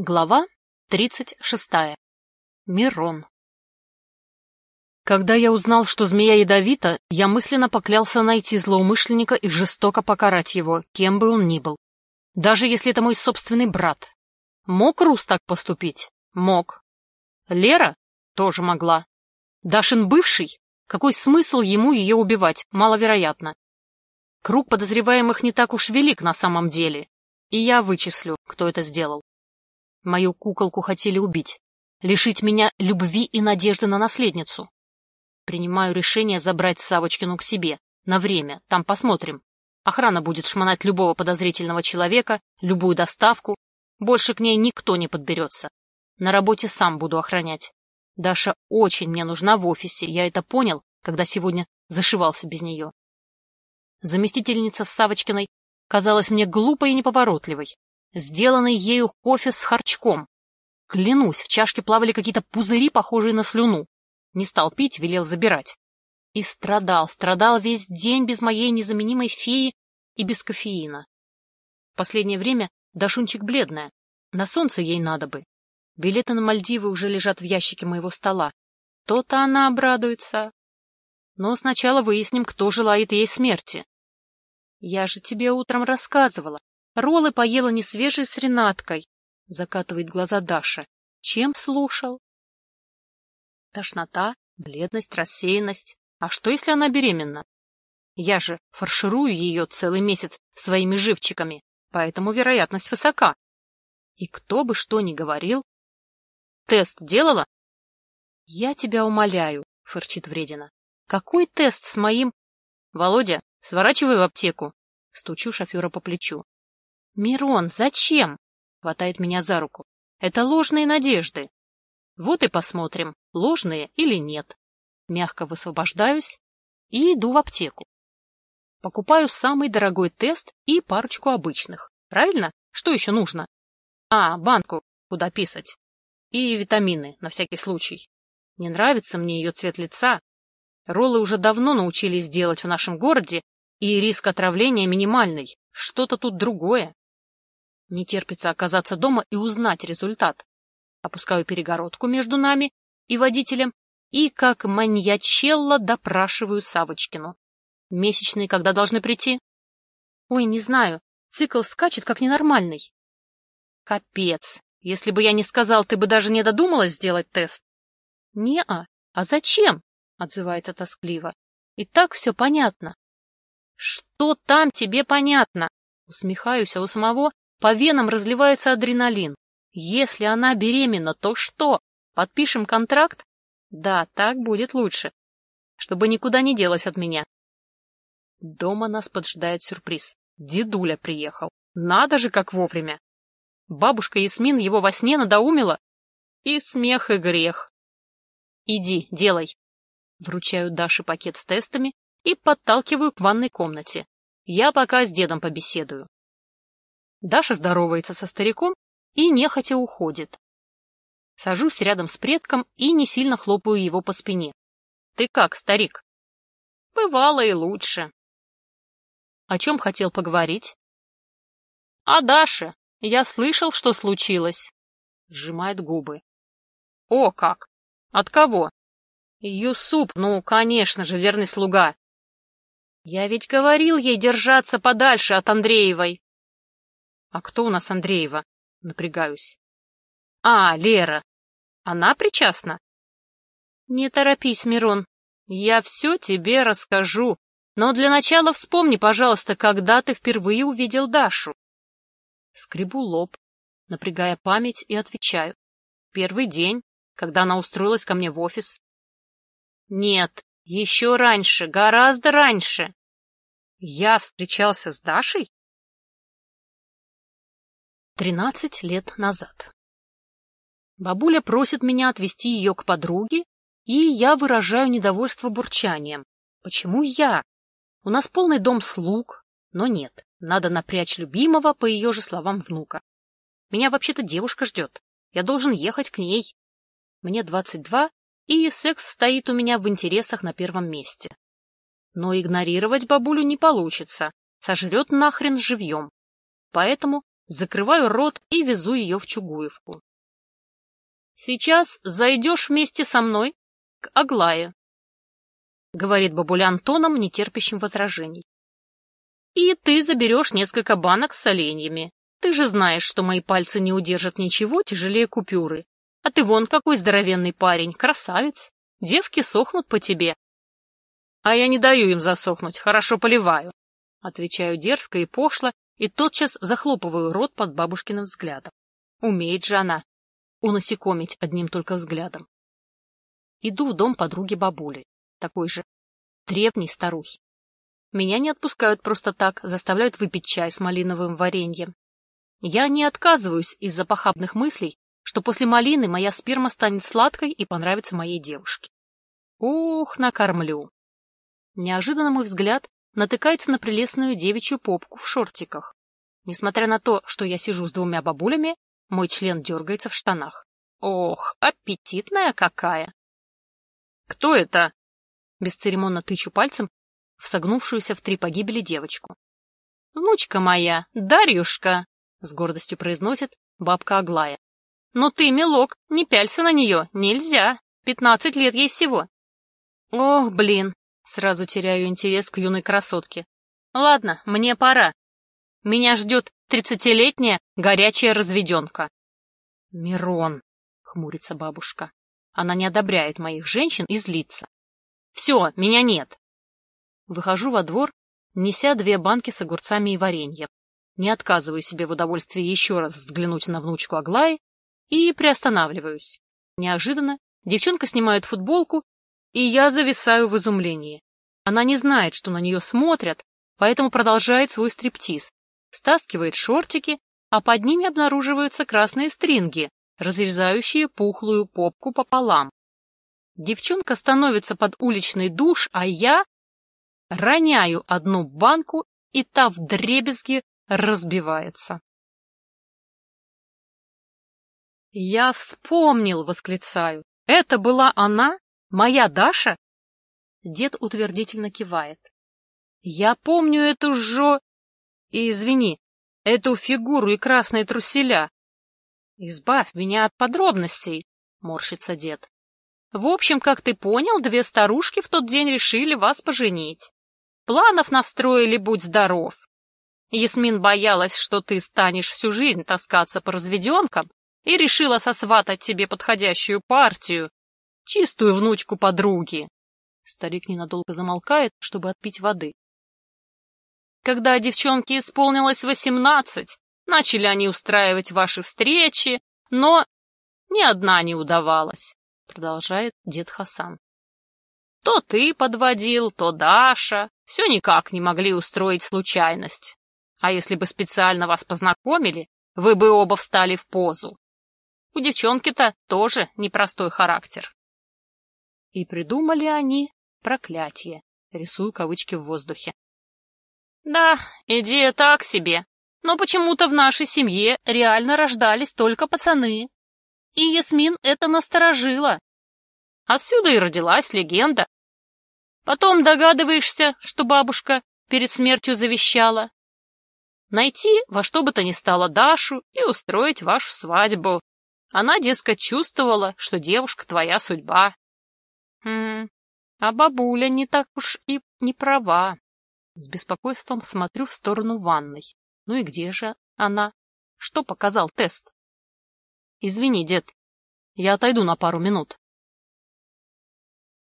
Глава 36. Мирон. Когда я узнал, что змея ядовита, я мысленно поклялся найти злоумышленника и жестоко покарать его, кем бы он ни был. Даже если это мой собственный брат. Мог Рус так поступить? Мог. Лера? Тоже могла. Дашин бывший? Какой смысл ему ее убивать? Маловероятно. Круг подозреваемых не так уж велик на самом деле, и я вычислю, кто это сделал. Мою куколку хотели убить, лишить меня любви и надежды на наследницу. Принимаю решение забрать Савочкину к себе. На время, там посмотрим. Охрана будет шмонать любого подозрительного человека, любую доставку. Больше к ней никто не подберется. На работе сам буду охранять. Даша очень мне нужна в офисе, я это понял, когда сегодня зашивался без нее. Заместительница Савочкиной казалась мне глупой и неповоротливой сделанный ею кофе с харчком. Клянусь, в чашке плавали какие-то пузыри, похожие на слюну. Не стал пить, велел забирать. И страдал, страдал весь день без моей незаменимой феи и без кофеина. В последнее время Дашунчик бледная, на солнце ей надо бы. Билеты на Мальдивы уже лежат в ящике моего стола. То-то она обрадуется. Но сначала выясним, кто желает ей смерти. Я же тебе утром рассказывала, Роллы поела не свежей с Ренаткой, — закатывает глаза Даша. Чем слушал? Тошнота, бледность, рассеянность. А что, если она беременна? Я же фарширую ее целый месяц своими живчиками, поэтому вероятность высока. И кто бы что ни говорил... Тест делала? Я тебя умоляю, — фырчит Вредина. Какой тест с моим... Володя, сворачивай в аптеку. Стучу шофера по плечу. «Мирон, зачем?» — хватает меня за руку. «Это ложные надежды». Вот и посмотрим, ложные или нет. Мягко высвобождаюсь и иду в аптеку. Покупаю самый дорогой тест и парочку обычных. Правильно? Что еще нужно? А, банку, куда писать. И витамины, на всякий случай. Не нравится мне ее цвет лица. Роллы уже давно научились делать в нашем городе, и риск отравления минимальный. Что-то тут другое. Не терпится оказаться дома и узнать результат. Опускаю перегородку между нами и водителем и, как маньячелла, допрашиваю Савочкину. Месячные когда должны прийти? Ой, не знаю. Цикл скачет, как ненормальный. Капец. Если бы я не сказал, ты бы даже не додумалась сделать тест. Не-а. А зачем? Отзывается тоскливо. И так все понятно. Что там тебе понятно? Усмехаюсь, а у самого по венам разливается адреналин. Если она беременна, то что? Подпишем контракт? Да, так будет лучше. Чтобы никуда не делась от меня. Дома нас поджидает сюрприз. Дедуля приехал. Надо же, как вовремя. Бабушка Ясмин его во сне надоумила. И смех, и грех. Иди, делай. Вручаю Даше пакет с тестами и подталкиваю к ванной комнате. Я пока с дедом побеседую. Даша здоровается со стариком и нехотя уходит. Сажусь рядом с предком и не сильно хлопаю его по спине. — Ты как, старик? — Бывало и лучше. — О чем хотел поговорить? — О Даше. Я слышал, что случилось. Сжимает губы. — О, как! От кого? — Юсуп, ну, конечно же, верный слуга. — Я ведь говорил ей держаться подальше от Андреевой. А кто у нас Андреева? Напрягаюсь. А, Лера. Она причастна? Не торопись, Мирон. Я все тебе расскажу. Но для начала вспомни, пожалуйста, когда ты впервые увидел Дашу. Скребу лоб, напрягая память, и отвечаю. Первый день, когда она устроилась ко мне в офис. Нет, еще раньше, гораздо раньше. Я встречался с Дашей? Тринадцать лет назад. Бабуля просит меня отвезти ее к подруге, и я выражаю недовольство бурчанием. Почему я? У нас полный дом слуг, но нет, надо напрячь любимого, по ее же словам, внука. Меня вообще-то девушка ждет, я должен ехать к ней. Мне двадцать два, и секс стоит у меня в интересах на первом месте. Но игнорировать бабулю не получится, сожрет нахрен живьем. Поэтому закрываю рот и везу ее в Чугуевку. Сейчас зайдешь вместе со мной к Аглае, — говорит бабулян тоном, нетерпящим возражений. И ты заберешь несколько банок с соленьями. Ты же знаешь, что мои пальцы не удержат ничего тяжелее купюры. А ты вон какой здоровенный парень, красавец. Девки сохнут по тебе. А я не даю им засохнуть, хорошо поливаю. Отвечаю дерзко и пошло, и тотчас захлопываю рот под бабушкиным взглядом. Умеет же она унасекомить одним только взглядом. Иду в дом подруги бабули, такой же древней старухи. Меня не отпускают просто так, заставляют выпить чай с малиновым вареньем. Я не отказываюсь из-за похабных мыслей, что после малины моя сперма станет сладкой и понравится моей девушке. Ух, накормлю. Неожиданно мой взгляд натыкается на прелестную девичью попку в шортиках. Несмотря на то, что я сижу с двумя бабулями, мой член дергается в штанах. Ох, аппетитная какая! Кто это? Бесцеремонно тычу пальцем в согнувшуюся в три погибели девочку. «Внучка моя, Дарьюшка!» — с гордостью произносит бабка Аглая. «Но ты, милок, не пялься на нее, нельзя, пятнадцать лет ей всего». «Ох, блин!» — сразу теряю интерес к юной красотке. «Ладно, мне пора. Меня ждет тридцатилетняя горячая разведенка». «Мирон!» — хмурится бабушка. Она не одобряет моих женщин и злится. «Все, меня нет. Выхожу во двор, неся две банки с огурцами и вареньем. Не отказываю себе в удовольствии еще раз взглянуть на внучку Аглаи и приостанавливаюсь. Неожиданно девчонка снимает футболку, и я зависаю в изумлении. Она не знает, что на нее смотрят, поэтому продолжает свой стриптиз. Стаскивает шортики, а под ними обнаруживаются красные стринги, разрезающие пухлую попку пополам. Девчонка становится под уличный душ, а я роняю одну банку, и та вдребезги разбивается. «Я вспомнил!» — восклицаю. «Это была она? Моя Даша?» Дед утвердительно кивает. «Я помню эту жо... И, извини, эту фигуру и красные труселя. Избавь меня от подробностей!» — морщится дед. «В общем, как ты понял, две старушки в тот день решили вас поженить. Планов настроили, будь здоров. Ясмин боялась, что ты станешь всю жизнь таскаться по разведенкам и решила сосватать тебе подходящую партию, чистую внучку подруги. Старик ненадолго замолкает, чтобы отпить воды. Когда девчонке исполнилось восемнадцать, начали они устраивать ваши встречи, но ни одна не удавалась, продолжает дед Хасан. То ты подводил, то Даша. Все никак не могли устроить случайность. А если бы специально вас познакомили, вы бы оба встали в позу. У девчонки-то тоже непростой характер. И придумали они проклятие, рисую кавычки в воздухе. Да, идея так себе, но почему-то в нашей семье реально рождались только пацаны. И Ясмин это насторожило. Отсюда и родилась легенда. Потом догадываешься, что бабушка перед смертью завещала. Найти во что бы то ни стало Дашу и устроить вашу свадьбу. Она, дескать, чувствовала, что девушка твоя судьба. Хм, а бабуля не так уж и не права. С беспокойством смотрю в сторону ванной. Ну и где же она? Что показал тест? Извини, дед, я отойду на пару минут.